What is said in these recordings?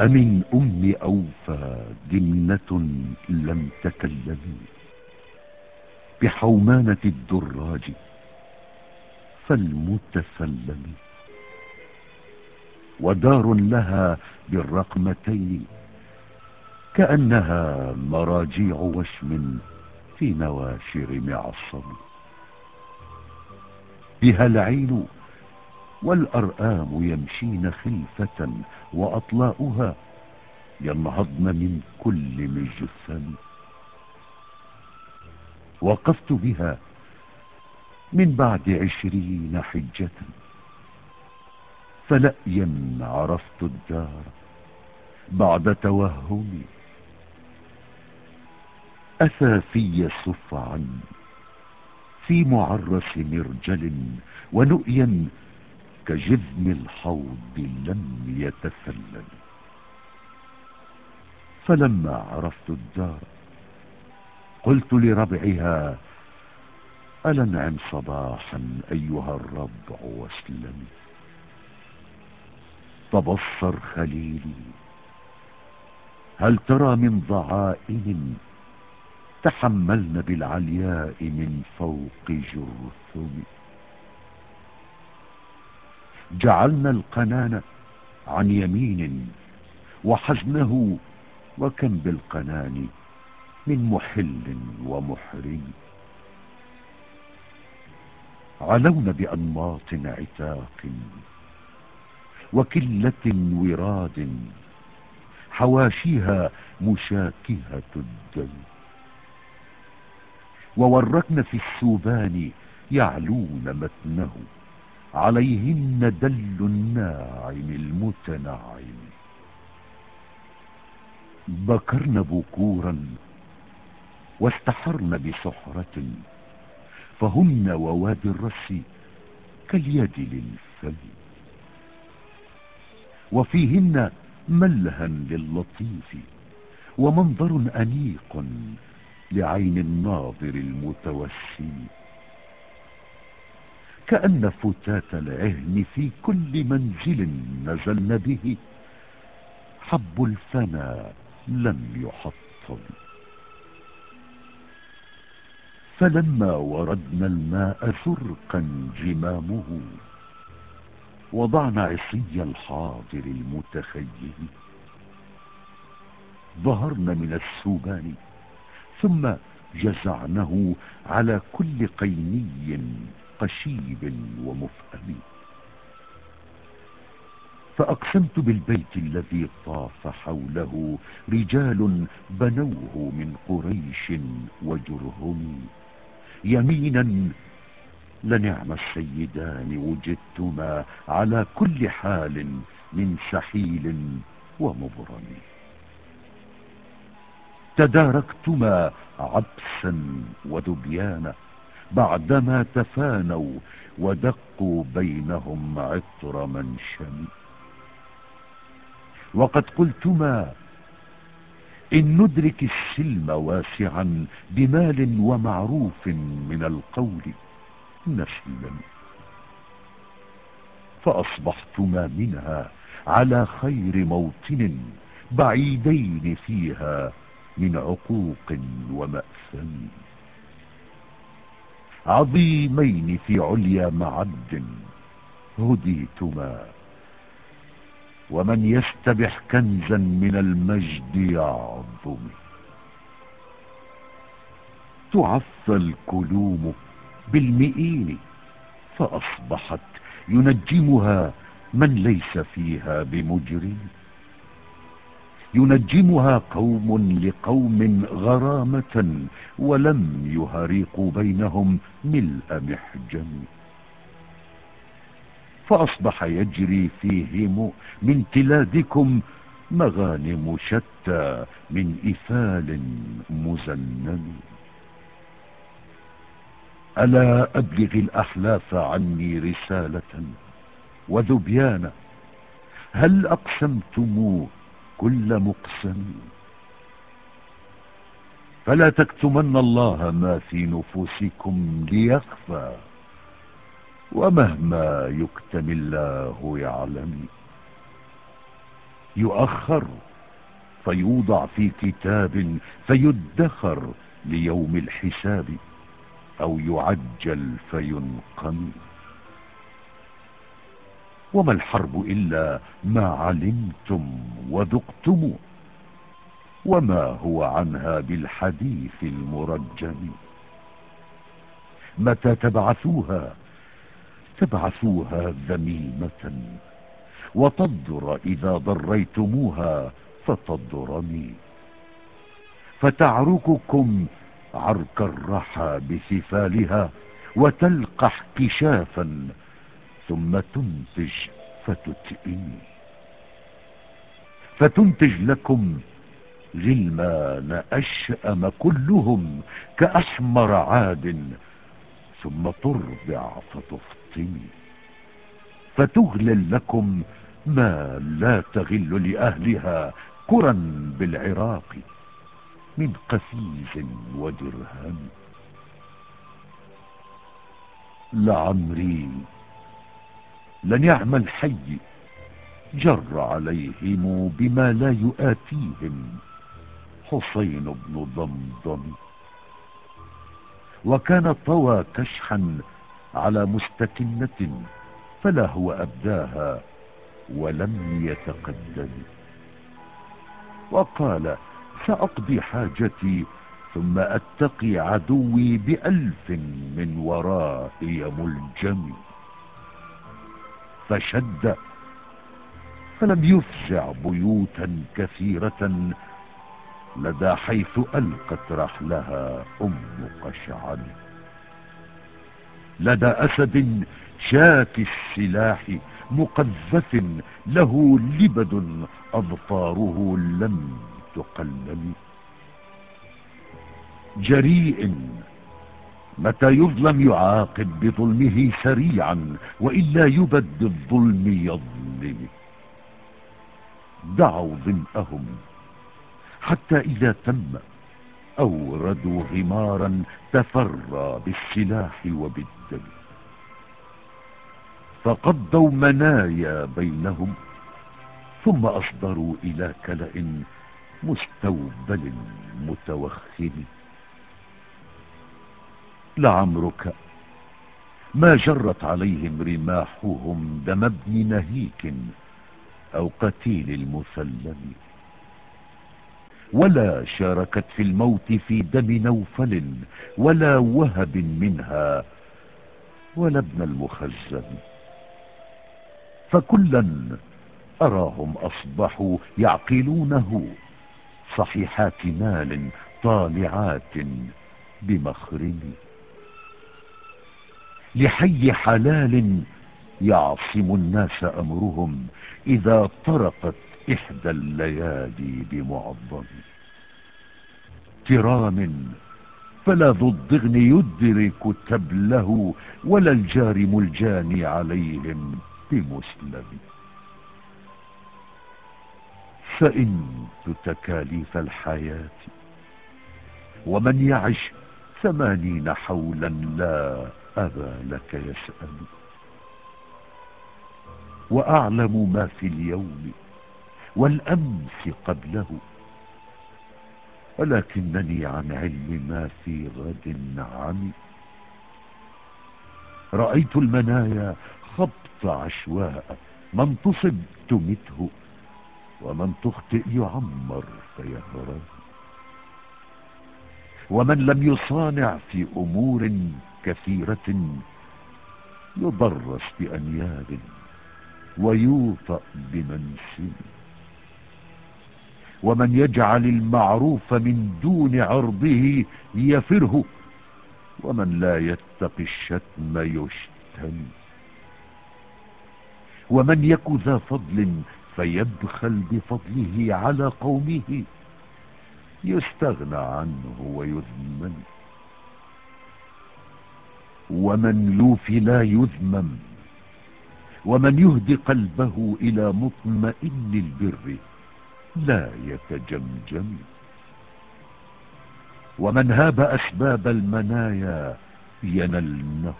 أمن أم أوفى دمنة لم تكلم. بحومانة الدراج فالمتسلم. ودار لها بالرقمتين كأنها مراجيع وشم في نواشر معصم. بها العين والأرآم يمشين خلفة وأطلاؤها ينهضن من كل مجثم وقفت بها من بعد عشرين حجة فلأيا عرفت الدار بعد توهمي. أثافي صفعا في معرس مرجل ونؤيا كجذم الحوض لم يتسلل. فلما عرفت الدار قلت لربعها ألنعم صباحا أيها الربع واسلم. تبصر خليلي هل ترى من ضعائن تحملن بالعلياء من فوق جرثم جعلنا القنان عن يمين وحزنه وكم بالقنان من محل ومحرم. علون بأنماط عتاق وكلة وراد حواشيها مشاكهة الدم. ووركن في السوبان يعلون متنه. عليهن دل الناعم المتنعم بكرن بكورا واستحرن بسحرة فهن ووادي الرس كاليد للفم. وفيهن ملها للطيف ومنظر أنيق لعين الناظر المتوسم كأن فتات العهن في كل منزل نزلن به. حب الفنا لم يحطم. فلما وردنا الماء ثرقا جمامه وضعنا عصي الحاضر المتخيل. ظهرنا من السوبان ثم جزعنه على كل قيني. قشيب ومفهم فأقسمت بالبيت الذي طاف حوله رجال بنوه من قريش وجرهم. يمينا لنعم السيدان وجدتما على كل حال من سحيل ومبرم. تداركتما عبسا وذبيانا بعدما تفانوا ودقوا بينهم عطر منشم وقد قلتما إن ندرك السلم واسعا بمال ومعروف من القول نسلم فأصبحتما منها على خير موطن بعيدين فيها من عقوق ومأثم. عظيمين في عليا معد هديتما. ومن يستبح كنزا من المجد يعظم. تعفى الكلوم بالمئين فأصبحت ينجمها من ليس فيها بمجرم. ينجمها قوم لقوم غرامة ولم يهريقوا بينهم ملء محجم. فأصبح يجري فيهم من تلادكم مغانم شتى من إفال مزنم ألا أبلغ الأحلاف عني رسالة وذبيانا هل أقسمتموه كل مقسم. فلا تكتمن الله ما في نفوسكم ليخفى ومهما يكتم الله يعلم. يؤخر فيوضع في كتاب فيدخر ليوم الحساب أو يعجل فينقم. وما الحرب إلا ما علمتم وذقتم وما هو عنها بالحديث المرجم. متى تبعثوها؟ تبعثوها ذميمة وتضر إذا ضريتموها فتضرمي. فتعرككم عرك الرحى بسفالها وتلقح كشافا ثم تنتج فتتئني فتنتج لكم غلمان أشأم كلهم كأحمر عاد ثم ترضع فتفطمي فتغلل لكم ما لا تغل لأهلها كرا بالعراق من قفيز ودرهم. لعمري لن يعمل حي جر عليهم بما لا يؤاتيهم. حسين بن ضمضم وكان طوى كشحا على مستكنة فلا هو أبداها ولم يتقدم. وقال سأقضي حاجتي ثم أتقي عدوي بألف من ورائي ملجم فشد. فلم يفزع بيوتا كثيرة لدى حيث ألقت رحلها أم قشعر. لدى أسد شاك السلاح مقذف له لبد أظفاره لم تقلل. جريء متى يظلم يعاقب بظلمه سريعا وإلا يبد الظلم يظلم. دعوا ظمأهم حتى إذا تم أوردوا غمارا تفرى بالسلاح وبالدم. فقضوا منايا بينهم ثم أصدروا إلى كلأ مستوبل متوخم. لعمرك ما جرت عليهم رماحهم دم ابن نهيك أو قتيل المسلم. ولا شاركت في الموت في دم نوفل ولا وهب منها ولا ابن المخزن. فكلا أراهم أصبحوا يعقلونه صحيحات مال طالعات بمخرم. لحي حلال يعصم الناس أمرهم إذا طرقت إحدى الليالي بمعظم. كرام فلا ذو الضغن يدرك تبله ولا الجارم الجاني عليهم بمسلم. فإنت تكاليف الحياة ومن يعش ثمانين حولا لا أبا لك يسأل. وأعلم ما في اليوم والأمس قبله. ولكنني عن علم ما في غد عمي رأيت المنايا خبط عشواء من تصب تمته ومن تخطئ يعمر فيهرب. ومن لم يصانع في أمور كثيرة يضرس بأنياب ويوطأ بمنسل ومن يجعل المعروف من دون عرضه يفره ومن لا يتقي الشتم يشتم. ومن يك ذا فضل فيبخل بفضله على قومه يستغنى عنه ويذمم ومن يوفي لا يذمم ومن يهدي قلبه إلى مطمئن البر لا يتجمجم. ومن هاب أسباب المنايا ينلنه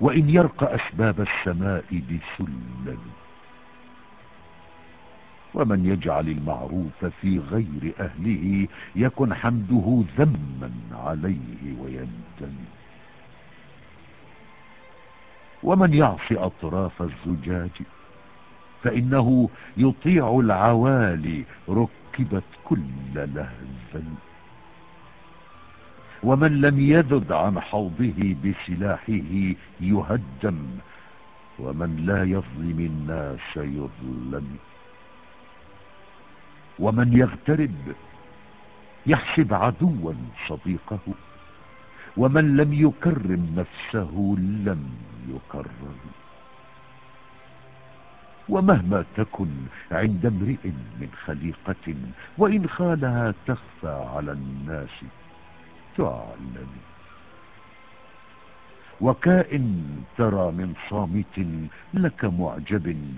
وإن يرقى أسباب السماء بسلم. ومن يجعل المعروف في غير أهله يكن حمده ذما عليه وينتمي. ومن يعص أطراف الزجاج فإنه يطيع العوالي ركبت كل لهز ومن لم يذد عن حوضه بسلاحه يهدم ومن لا يظلم الناس يظلم. ومن يغترب يحسب عدوا صديقه. ومن لم يكرم نفسه لم يكرم. ومهما تكن عند امرئ من خليقة وإن خالها تخفى على الناس تعلم. وكائن ترى من صامت لك معجب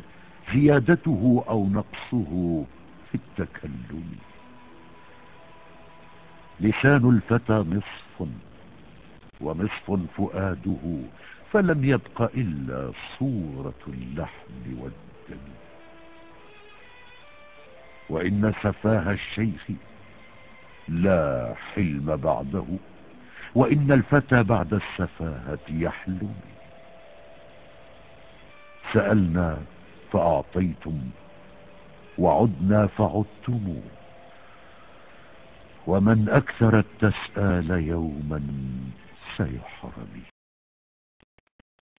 زيادته أو نقصه في التكلم. لسان الفتى نصف. ونصف فؤاده فلم يبق إلا صورة اللحم والدم. وإن سفاه الشيخ لا حلم بعده وإن الفتى بعد السفاهة يحلم سألنا فأعطيتم وعدنا فعدتم. ومن أكثر التسآل يوما سيحرم